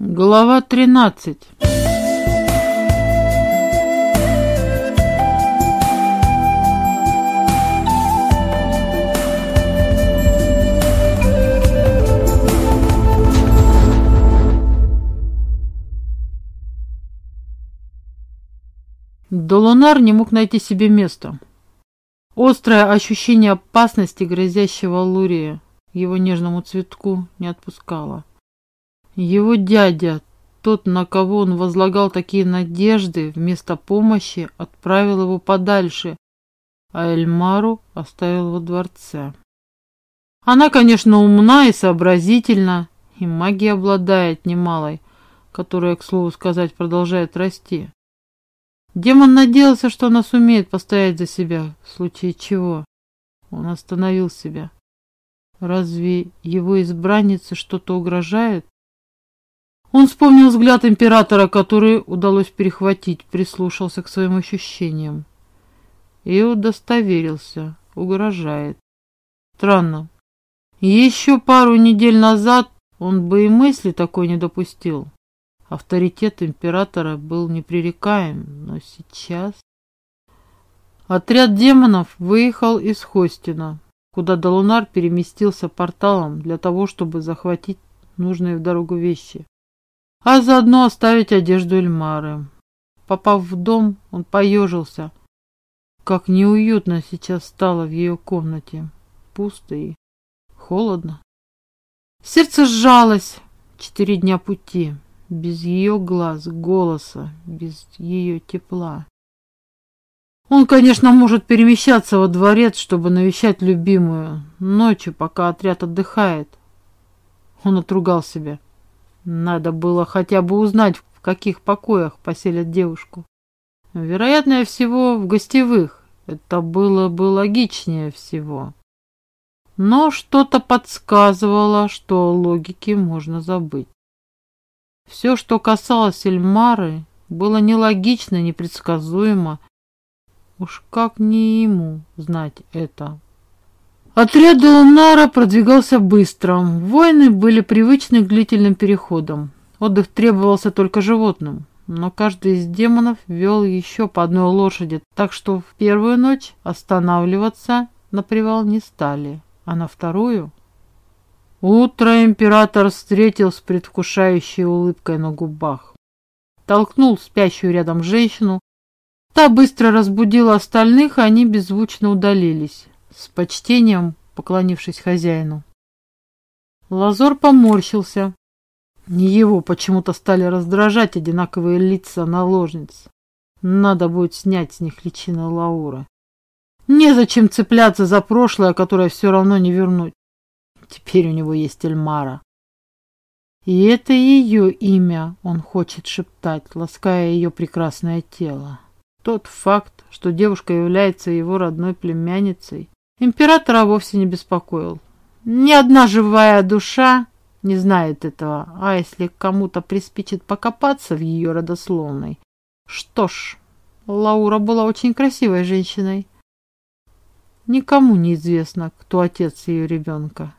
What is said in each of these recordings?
Глава тринадцать. Долунар не мог найти себе места. Острое ощущение опасности, грозящего Лурии, его нежному цветку, не отпускало. Его дядя, тот, на кого он возлагал такие надежды, вместо помощи отправил его подальше, а Эльмару оставил во дворце. Она, конечно, умна и сообразительна, и магия обладает немалой, которая, к слову сказать, продолжает расти. Демон надеялся, что она сумеет постоять за себя, в случае чего. Он остановил себя. Разве его избраннице что-то угрожает? Он вспомнил взгляд императора, который удалось перехватить, прислушался к своим ощущениям. И удостоверился, угрожает. Странно. Еще пару недель назад он бы и мысли такой не допустил. Авторитет императора был непререкаем, но сейчас... Отряд демонов выехал из Хостина, куда Долунар переместился порталом для того, чтобы захватить нужные в дорогу вещи а заодно оставить одежду Эльмары. Попав в дом, он поежился. Как неуютно сейчас стало в ее комнате. Пусто и холодно. Сердце сжалось. Четыре дня пути. Без ее глаз, голоса, без ее тепла. Он, конечно, может перемещаться во дворец, чтобы навещать любимую. Ночью, пока отряд отдыхает. Он отругал себя. Надо было хотя бы узнать, в каких покоях поселят девушку. Вероятнее всего, в гостевых. Это было бы логичнее всего. Но что-то подсказывало, что логики можно забыть. Все, что касалось Эльмары, было нелогично, непредсказуемо. Уж как не ему знать это. Отряд Делунара продвигался быстро. Воины были привычны к длительным переходам. Отдых требовался только животным. Но каждый из демонов вел еще по одной лошади, так что в первую ночь останавливаться на привал не стали, а на вторую... Утро император встретил с предвкушающей улыбкой на губах. Толкнул спящую рядом женщину. Та быстро разбудила остальных, и они беззвучно удалились с почтением поклонившись хозяину. Лазор поморщился. Не его почему-то стали раздражать одинаковые лица наложниц. Надо будет снять с них личины Лауры. Незачем цепляться за прошлое, которое все равно не вернуть. Теперь у него есть Эльмара. И это ее имя он хочет шептать, лаская ее прекрасное тело. Тот факт, что девушка является его родной племянницей, императора вовсе не беспокоил. Ни одна живая душа не знает этого, а если кому-то приспичит покопаться в ее родословной. Что ж, Лаура была очень красивой женщиной. Никому не известно, кто отец ее ребенка.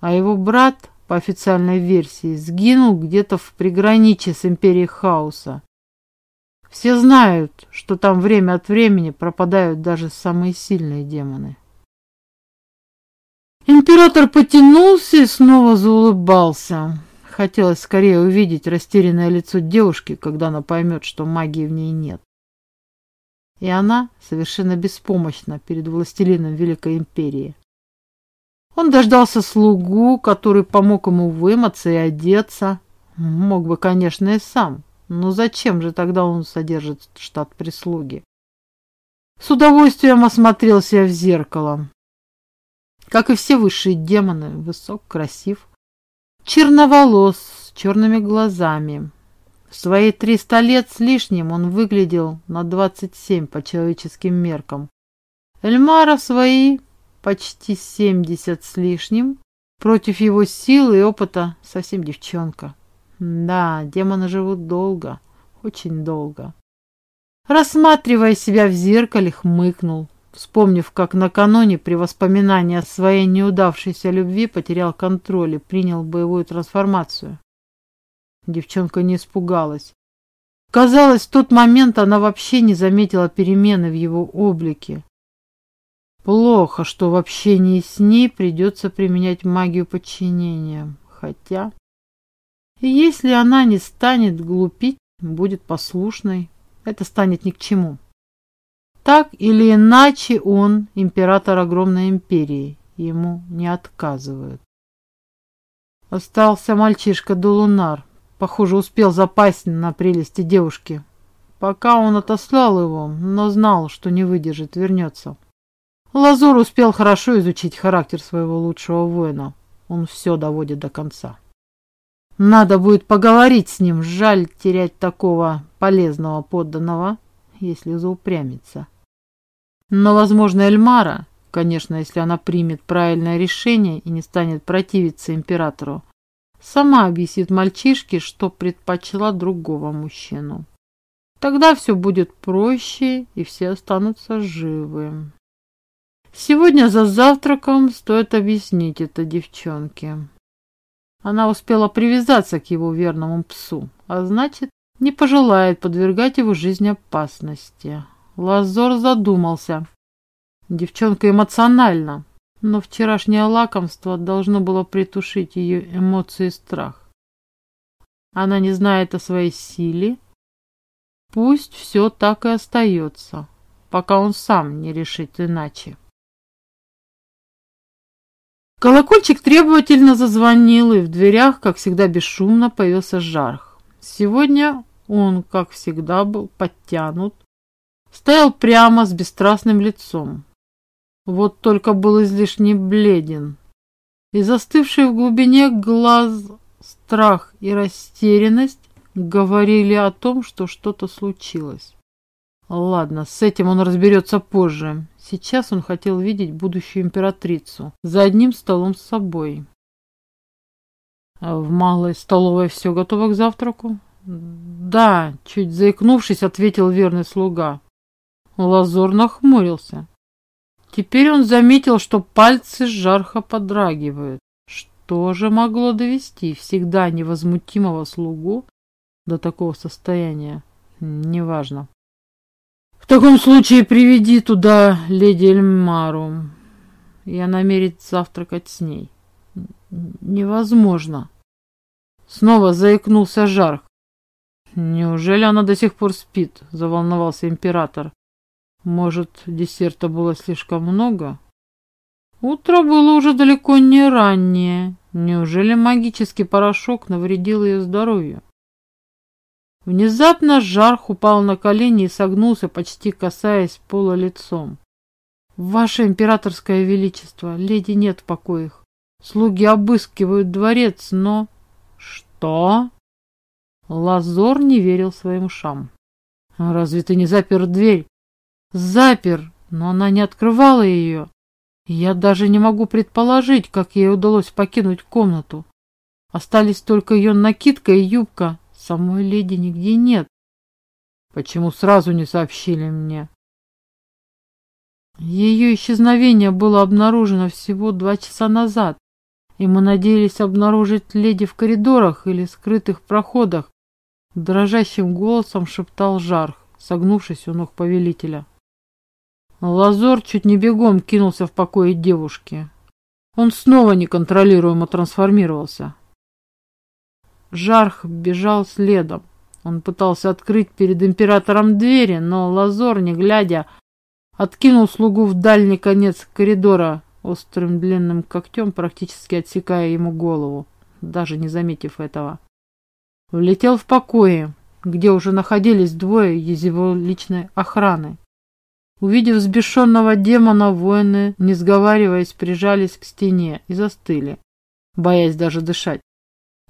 А его брат, по официальной версии, сгинул где-то в приграничье с империей хаоса. Все знают, что там время от времени пропадают даже самые сильные демоны. Император потянулся и снова заулыбался. Хотелось скорее увидеть растерянное лицо девушки, когда она поймет, что магии в ней нет. И она совершенно беспомощна перед властелином Великой Империи. Он дождался слугу, который помог ему вымыться и одеться. Мог бы, конечно, и сам. Но зачем же тогда он содержит штат прислуги? С удовольствием осмотрел себя в зеркало. Как и все высшие демоны, высок, красив, черноволос, с черными глазами. В свои триста лет с лишним он выглядел на двадцать семь по человеческим меркам. Эльмара в свои почти семьдесят с лишним, против его силы и опыта совсем девчонка. Да, демоны живут долго, очень долго. Рассматривая себя в зеркале, хмыкнул вспомнив, как накануне при воспоминании о своей неудавшейся любви потерял контроль и принял боевую трансформацию. Девчонка не испугалась. Казалось, в тот момент она вообще не заметила перемены в его облике. Плохо, что в общении с ней придется применять магию подчинения. Хотя, если она не станет глупить, будет послушной, это станет ни к чему. Так или иначе он император огромной империи, ему не отказывают. Остался мальчишка Долунар, Похоже, успел запасть на прелести девушки. Пока он отослал его, но знал, что не выдержит, вернется. Лазур успел хорошо изучить характер своего лучшего воина. Он все доводит до конца. Надо будет поговорить с ним. Жаль терять такого полезного подданного, если заупрямится. Но, возможно, Эльмара, конечно, если она примет правильное решение и не станет противиться императору, Сама объяснит мальчишке, что предпочла другого мужчину. Тогда все будет проще, и все останутся живы. Сегодня за завтраком стоит объяснить это девчонке. Она успела привязаться к его верному псу, а значит, не пожелает подвергать его жизни опасности. Лазор задумался. Девчонка эмоциональна, но вчерашнее лакомство должно было притушить ее эмоции и страх. Она не знает о своей силе. Пусть все так и остается, пока он сам не решит иначе. Колокольчик требовательно зазвонил, и в дверях, как всегда бесшумно, появился Жарх. Сегодня он, как всегда, был подтянут, стоял прямо с бесстрастным лицом. Вот только был излишне бледен. И застывший в глубине глаз страх и растерянность говорили о том, что что-то случилось. Ладно, с этим он разберется позже. Сейчас он хотел видеть будущую императрицу за одним столом с собой. В малой столовой все готово к завтраку? Да, чуть заикнувшись, ответил верный слуга. Лазор нахмурился. Теперь он заметил, что пальцы жарко подрагивают. Что же могло довести всегда невозмутимого слугу до такого состояния? Неважно. В таком случае приведи туда леди Эльмару. Я намерен завтракать с ней. Невозможно. Снова заикнулся Жарх. Неужели она до сих пор спит? Заволновался император. Может, десерта было слишком много? Утро было уже далеко не раннее. Неужели магический порошок навредил ее здоровью? Внезапно Жарх упал на колени и согнулся, почти касаясь пола лицом. «Ваше императорское величество, леди нет в покоях. Слуги обыскивают дворец, но...» «Что?» Лазор не верил своим ушам. «Разве ты не запер дверь?» Запер, но она не открывала ее. я даже не могу предположить, как ей удалось покинуть комнату. Остались только ее накидка и юбка. Самой леди нигде нет. Почему сразу не сообщили мне? Ее исчезновение было обнаружено всего два часа назад, и мы надеялись обнаружить леди в коридорах или скрытых проходах. Дрожащим голосом шептал Жарх, согнувшись у ног повелителя. Лазор чуть не бегом кинулся в покое девушки. Он снова неконтролируемо трансформировался. Жарх бежал следом. Он пытался открыть перед императором двери, но Лазор, не глядя, откинул слугу в дальний конец коридора, острым длинным когтем практически отсекая ему голову, даже не заметив этого. Влетел в покои, где уже находились двое из его личной охраны. Увидев взбешенного демона, воины, не сговариваясь, прижались к стене и застыли, боясь даже дышать.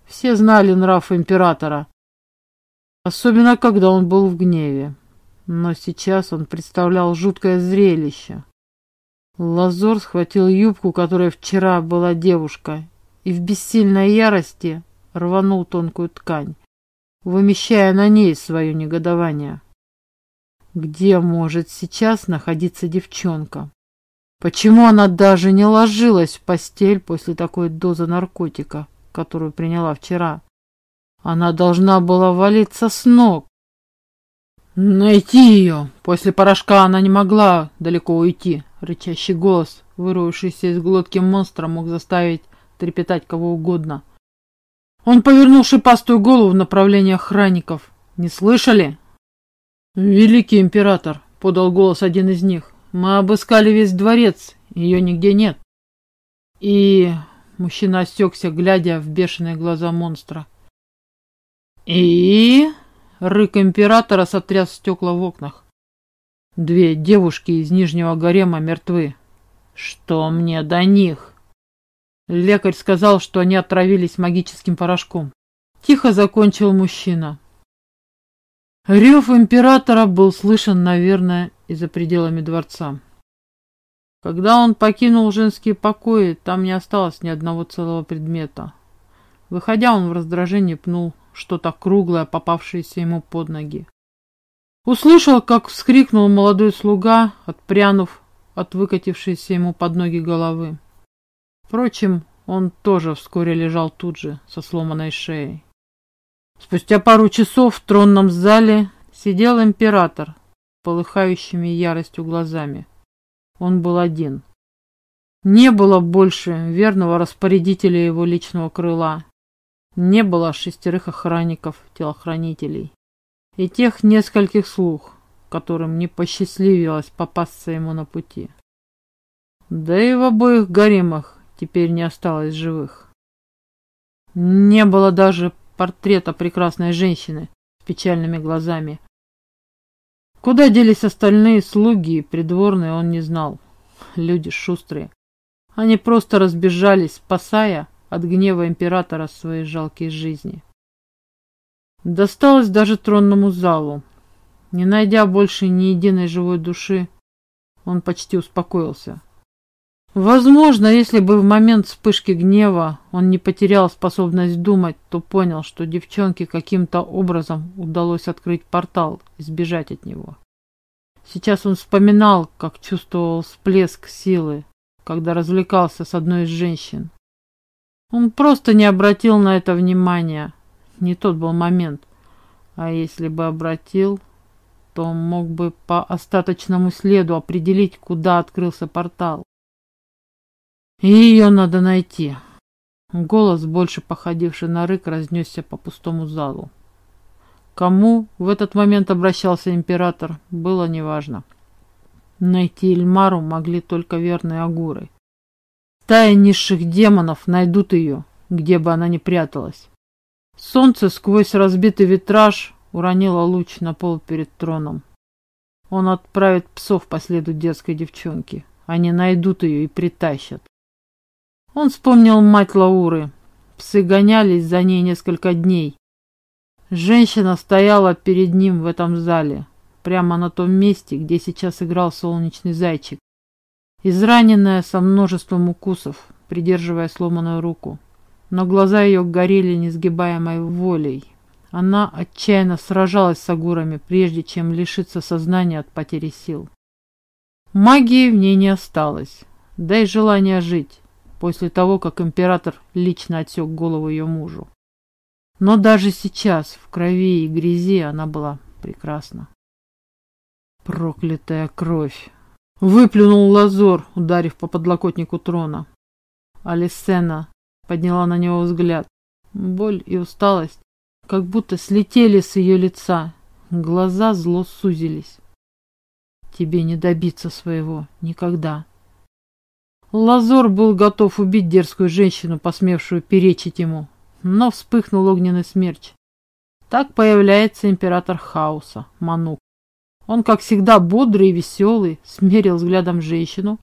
Все знали нрав императора, особенно когда он был в гневе. Но сейчас он представлял жуткое зрелище. Лазор схватил юбку, которая вчера была девушка, и в бессильной ярости рванул тонкую ткань, вымещая на ней свое негодование. Где может сейчас находиться девчонка? Почему она даже не ложилась в постель после такой дозы наркотика, которую приняла вчера? Она должна была валиться с ног. Найти ее! После порошка она не могла далеко уйти. Рычащий голос, вырвавшийся из глотки монстра, мог заставить трепетать кого угодно. Он повернул шипастую голову в направлении охранников. «Не слышали?» «Великий император», — подал голос один из них. «Мы обыскали весь дворец, ее нигде нет». И мужчина осекся, глядя в бешеные глаза монстра. «И...» — рык императора сотряс стекла в окнах. «Две девушки из Нижнего гарема мертвы. Что мне до них?» Лекарь сказал, что они отравились магическим порошком. Тихо закончил мужчина. Рев императора был слышен, наверное, и за пределами дворца. Когда он покинул женские покои, там не осталось ни одного целого предмета. Выходя, он в раздражении пнул что-то круглое, попавшееся ему под ноги. Услышал, как вскрикнул молодой слуга, отпрянув от выкатившейся ему под ноги головы. Впрочем, он тоже вскоре лежал тут же, со сломанной шеей. Спустя пару часов в тронном зале сидел император, полыхающими яростью глазами. Он был один. Не было больше верного распорядителя его личного крыла. Не было шестерых охранников, телохранителей. И тех нескольких слуг, которым не посчастливилось попасться ему на пути. Да и в обоих гаремах теперь не осталось живых. Не было даже портрета прекрасной женщины с печальными глазами. Куда делись остальные слуги и придворные, он не знал. Люди шустрые. Они просто разбежались, спасая от гнева императора свои жалкие жизни. Досталось даже тронному залу. Не найдя больше ни единой живой души, он почти успокоился. Возможно, если бы в момент вспышки гнева он не потерял способность думать, то понял, что девчонке каким-то образом удалось открыть портал и сбежать от него. Сейчас он вспоминал, как чувствовал всплеск силы, когда развлекался с одной из женщин. Он просто не обратил на это внимания. Не тот был момент. А если бы обратил, то мог бы по остаточному следу определить, куда открылся портал. И ее надо найти. Голос, больше походивший на рык, разнесся по пустому залу. Кому в этот момент обращался император, было неважно. Найти Эльмару могли только верные агуры. Стая низших демонов найдут ее, где бы она ни пряталась. Солнце сквозь разбитый витраж уронило луч на пол перед троном. Он отправит псов по следу детской девчонки. Они найдут ее и притащат. Он вспомнил мать Лауры. Псы гонялись за ней несколько дней. Женщина стояла перед ним в этом зале, прямо на том месте, где сейчас играл солнечный зайчик. Израненная со множеством укусов, придерживая сломанную руку. Но глаза ее горели несгибаемой волей. Она отчаянно сражалась с агурами, прежде чем лишиться сознания от потери сил. Магии в ней не осталось, да и желания жить после того, как император лично отсек голову ее мужу. Но даже сейчас, в крови и грязи, она была прекрасна. Проклятая кровь! Выплюнул Лазор, ударив по подлокотнику трона. Алисена подняла на него взгляд. Боль и усталость как будто слетели с ее лица. Глаза зло сузились. Тебе не добиться своего никогда. Лазор был готов убить дерзкую женщину, посмевшую перечить ему, но вспыхнул огненный смерч. Так появляется император хаоса, Манук. Он, как всегда, бодрый и веселый, смерил взглядом женщину,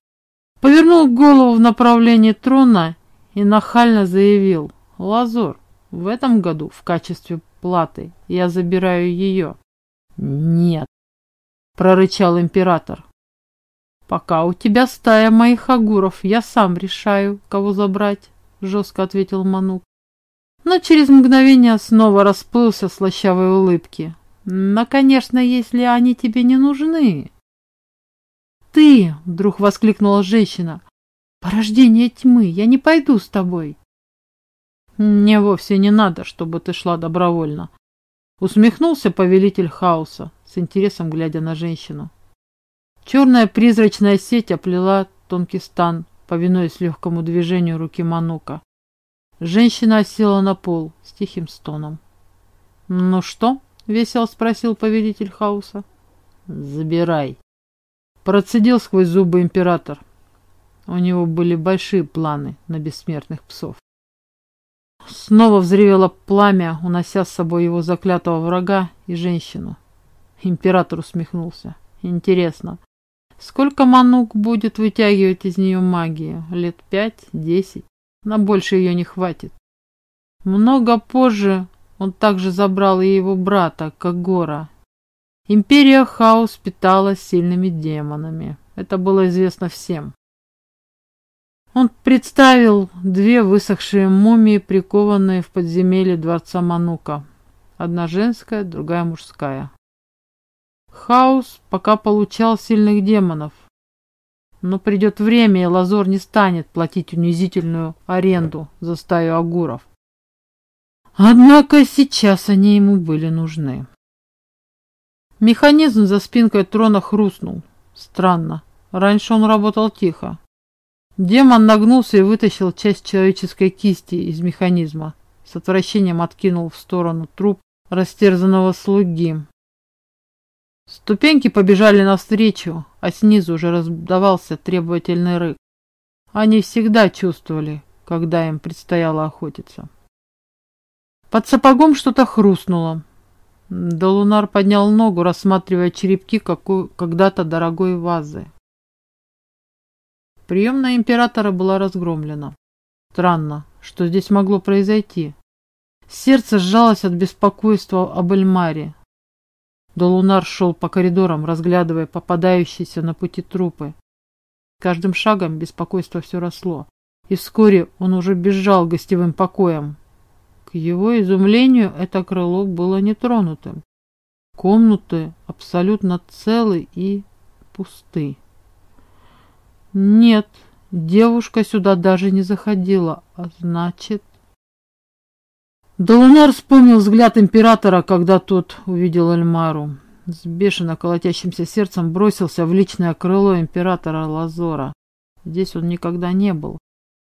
повернул голову в направлении трона и нахально заявил «Лазор, в этом году в качестве платы я забираю ее». «Нет», — прорычал император. «Пока у тебя стая моих огуров, я сам решаю, кого забрать», — жестко ответил Манук. Но через мгновение снова расплылся в слащавой улыбки. «Но, конечно, если они тебе не нужны». «Ты!» — вдруг воскликнула женщина. «Порождение тьмы, я не пойду с тобой». Мне вовсе не надо, чтобы ты шла добровольно. Усмехнулся повелитель хаоса, с интересом глядя на женщину. Черная призрачная сеть оплела тонкий стан, повинуясь легкому движению руки Манука. Женщина осела на пол с тихим стоном. «Ну что?» — весело спросил повелитель хаоса. «Забирай». Процедил сквозь зубы император. У него были большие планы на бессмертных псов. Снова взревело пламя, унося с собой его заклятого врага и женщину. Император усмехнулся. Интересно, сколько Манук будет вытягивать из нее магии? Лет пять, десять? На больше ее не хватит. Много позже он также забрал и его брата, Кагора. Империя Хаос питалась сильными демонами. Это было известно всем. Он представил две высохшие мумии, прикованные в подземелье дворца Манука. Одна женская, другая мужская. Хаос пока получал сильных демонов. Но придет время, и Лазор не станет платить унизительную аренду за стаю агуров. Однако сейчас они ему были нужны. Механизм за спинкой трона хрустнул. Странно. Раньше он работал тихо. Демон нагнулся и вытащил часть человеческой кисти из механизма. С отвращением откинул в сторону труп растерзанного слуги. Ступеньки побежали навстречу, а снизу уже раздавался требовательный рык. Они всегда чувствовали, когда им предстояло охотиться. Под сапогом что-то хрустнуло. Долунар поднял ногу, рассматривая черепки когда-то дорогой вазы. Приемная императора была разгромлена. Странно, что здесь могло произойти. Сердце сжалось от беспокойства об Эльмаре. Долунар шел по коридорам, разглядывая попадающиеся на пути трупы. Каждым шагом беспокойство все росло, и вскоре он уже бежал гостевым покоем. К его изумлению это крыло было нетронутым. Комнаты абсолютно целы и пусты. Нет, девушка сюда даже не заходила, а значит... Долунар вспомнил взгляд императора, когда тот увидел Эльмару. С бешено колотящимся сердцем бросился в личное крыло императора Лазора. Здесь он никогда не был.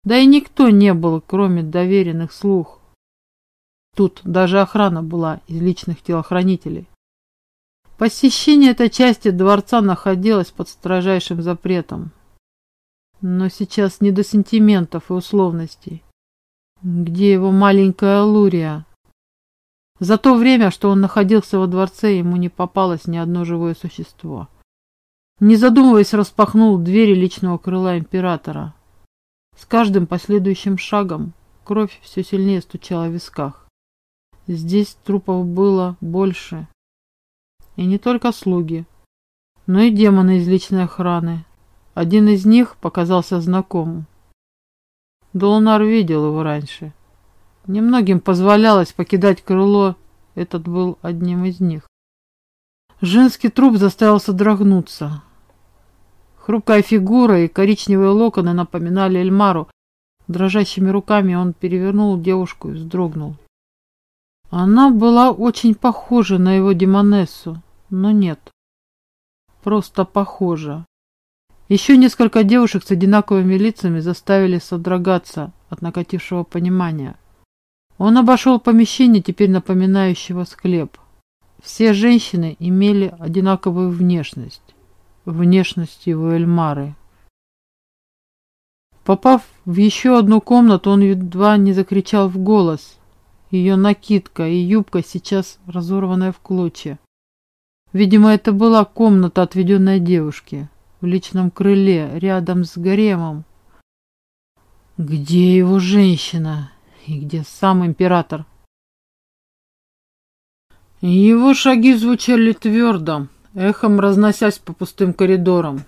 Да и никто не был, кроме доверенных слух. Тут даже охрана была из личных телохранителей. Посещение этой части дворца находилось под строжайшим запретом. Но сейчас не до сентиментов и условностей. Где его маленькая Лурия? За то время, что он находился во дворце, ему не попалось ни одно живое существо. Не задумываясь, распахнул двери личного крыла императора. С каждым последующим шагом кровь все сильнее стучала в висках. Здесь трупов было больше. И не только слуги, но и демоны из личной охраны, один из них показался знакомым. Долнар видел его раньше. Немногим позволялось покидать крыло, этот был одним из них. Женский труп заставил содрогнуться. Хрупкая фигура и коричневые локоны напоминали Эльмару. Дрожащими руками он перевернул девушку и вздрогнул. Она была очень похожа на его демонессу, но нет. Просто похожа. Еще несколько девушек с одинаковыми лицами заставили содрогаться от накатившего понимания. Он обошел помещение, теперь напоминающего склеп. Все женщины имели одинаковую внешность. Внешность его Эльмары. Попав в еще одну комнату, он едва не закричал в голос. Ее накидка и юбка сейчас разорванная в клочья. Видимо, это была комната, отведенная девушке в личном крыле, рядом с гаремом. Где его женщина? И где сам император? Его шаги звучали твердо, эхом разносясь по пустым коридорам.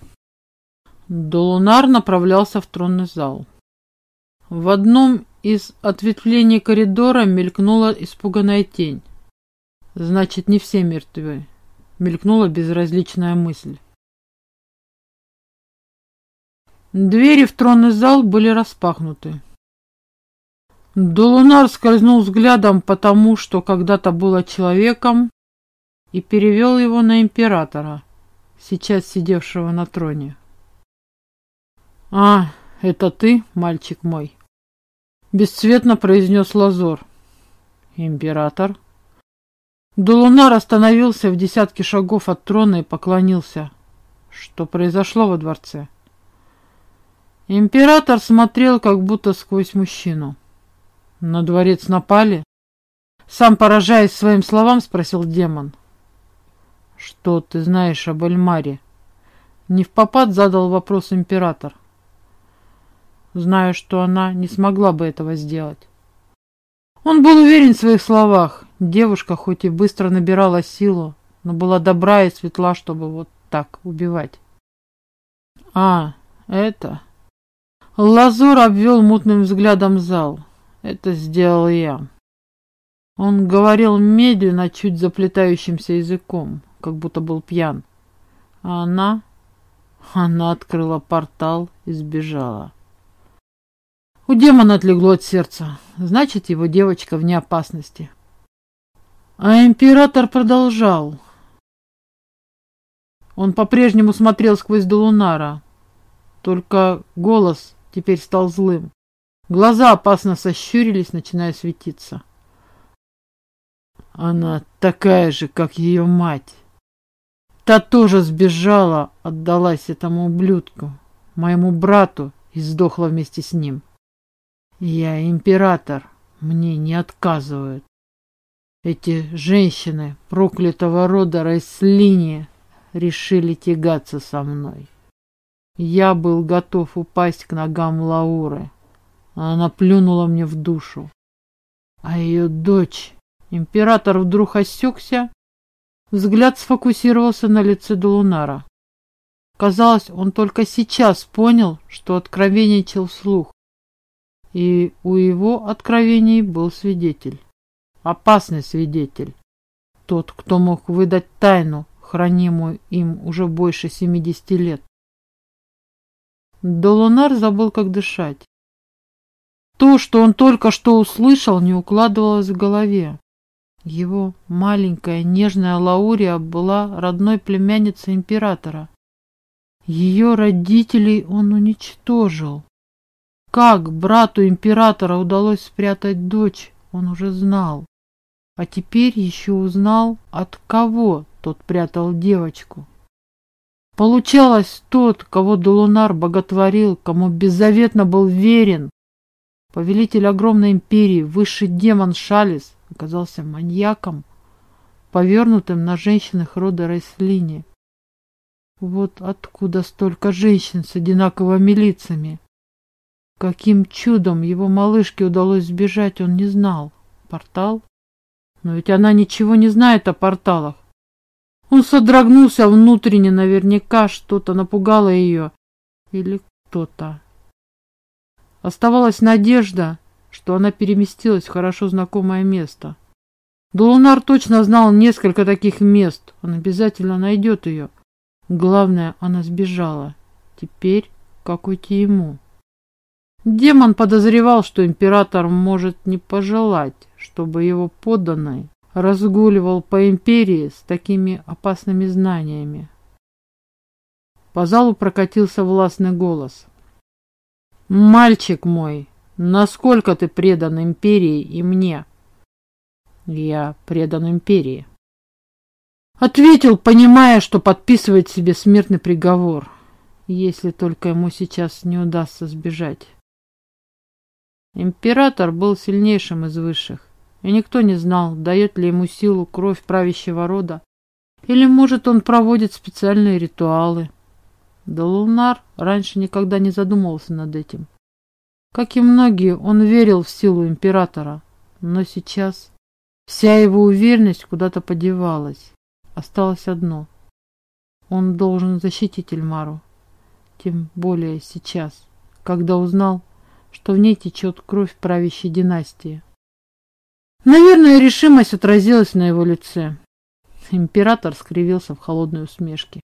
Долунар направлялся в тронный зал. В одном из ответвлений коридора мелькнула испуганная тень. Значит, не все мертвы. Мелькнула безразличная мысль. Двери в тронный зал были распахнуты. Долунар скользнул взглядом по тому, что когда-то было человеком, и перевел его на императора, сейчас сидевшего на троне. «А, это ты, мальчик мой?» Бесцветно произнес Лазор. «Император?» Долунар остановился в десятке шагов от трона и поклонился. Что произошло во дворце? Император смотрел как будто сквозь мужчину. На дворец напали? Сам поражаясь своим словам, спросил демон. Что ты знаешь об Эльмаре? Не в попад задал вопрос император. Знаю, что она не смогла бы этого сделать. Он был уверен в своих словах. Девушка хоть и быстро набирала силу, но была добра и светла, чтобы вот так убивать. А, это... Лазур обвел мутным взглядом зал. Это сделал я. Он говорил медленно, чуть заплетающимся языком, как будто был пьян. А она... Она открыла портал и сбежала. У демона отлегло от сердца. Значит, его девочка вне опасности. А император продолжал. Он по-прежнему смотрел сквозь Долунара. Только голос теперь стал злым. Глаза опасно сощурились, начиная светиться. Она такая же, как ее мать. Та тоже сбежала, отдалась этому ублюдку, моему брату, и сдохла вместе с ним. Я император, мне не отказывают. Эти женщины проклятого рода Райслини решили тягаться со мной. Я был готов упасть к ногам Лауры. Она плюнула мне в душу. А ее дочь... Император вдруг осекся. Взгляд сфокусировался на лице Долунара. Казалось, он только сейчас понял, что откровенничал вслух. И у его откровений был свидетель. Опасный свидетель. Тот, кто мог выдать тайну, хранимую им уже больше семидесяти лет. Долунар забыл, как дышать. То, что он только что услышал, не укладывалось в голове. Его маленькая нежная Лаурия была родной племянницей императора. Ее родителей он уничтожил. Как брату императора удалось спрятать дочь, он уже знал. А теперь еще узнал, от кого тот прятал девочку. Получалось, тот, кого Долунар боготворил, кому беззаветно был верен, повелитель огромной империи, высший демон Шалис, оказался маньяком, повернутым на женщинах рода Райслини. Вот откуда столько женщин с одинаковыми лицами. Каким чудом его малышке удалось сбежать, он не знал. Портал? Но ведь она ничего не знает о порталах. Он содрогнулся внутренне, наверняка что-то напугало ее. Или кто-то. Оставалась надежда, что она переместилась в хорошо знакомое место. Долунар точно знал несколько таких мест. Он обязательно найдет ее. Главное, она сбежала. Теперь как уйти ему? Демон подозревал, что император может не пожелать, чтобы его подданный разгуливал по империи с такими опасными знаниями. По залу прокатился властный голос. «Мальчик мой, насколько ты предан империи и мне?» «Я предан империи». Ответил, понимая, что подписывает себе смертный приговор, если только ему сейчас не удастся сбежать. Император был сильнейшим из высших и никто не знал, дает ли ему силу кровь правящего рода, или, может, он проводит специальные ритуалы. Да Лунар раньше никогда не задумывался над этим. Как и многие, он верил в силу императора, но сейчас вся его уверенность куда-то подевалась. Осталось одно. Он должен защитить Эльмару. Тем более сейчас, когда узнал, что в ней течет кровь правящей династии. Наверное, решимость отразилась на его лице. Император скривился в холодной усмешке.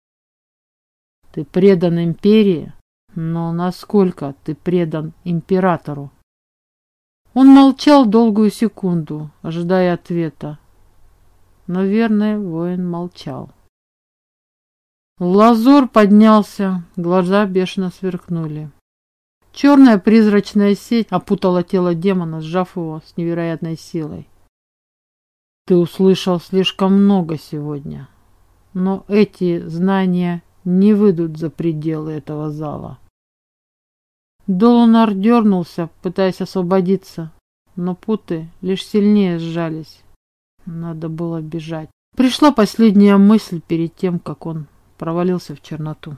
Ты предан империи, но насколько ты предан императору? Он молчал долгую секунду, ожидая ответа. Но верный воин молчал. Лазор поднялся, глаза бешено сверкнули. Черная призрачная сеть опутала тело демона, сжав его с невероятной силой. Ты услышал слишком много сегодня, но эти знания не выйдут за пределы этого зала. Долунар дернулся, пытаясь освободиться, но путы лишь сильнее сжались. Надо было бежать. Пришла последняя мысль перед тем, как он провалился в черноту.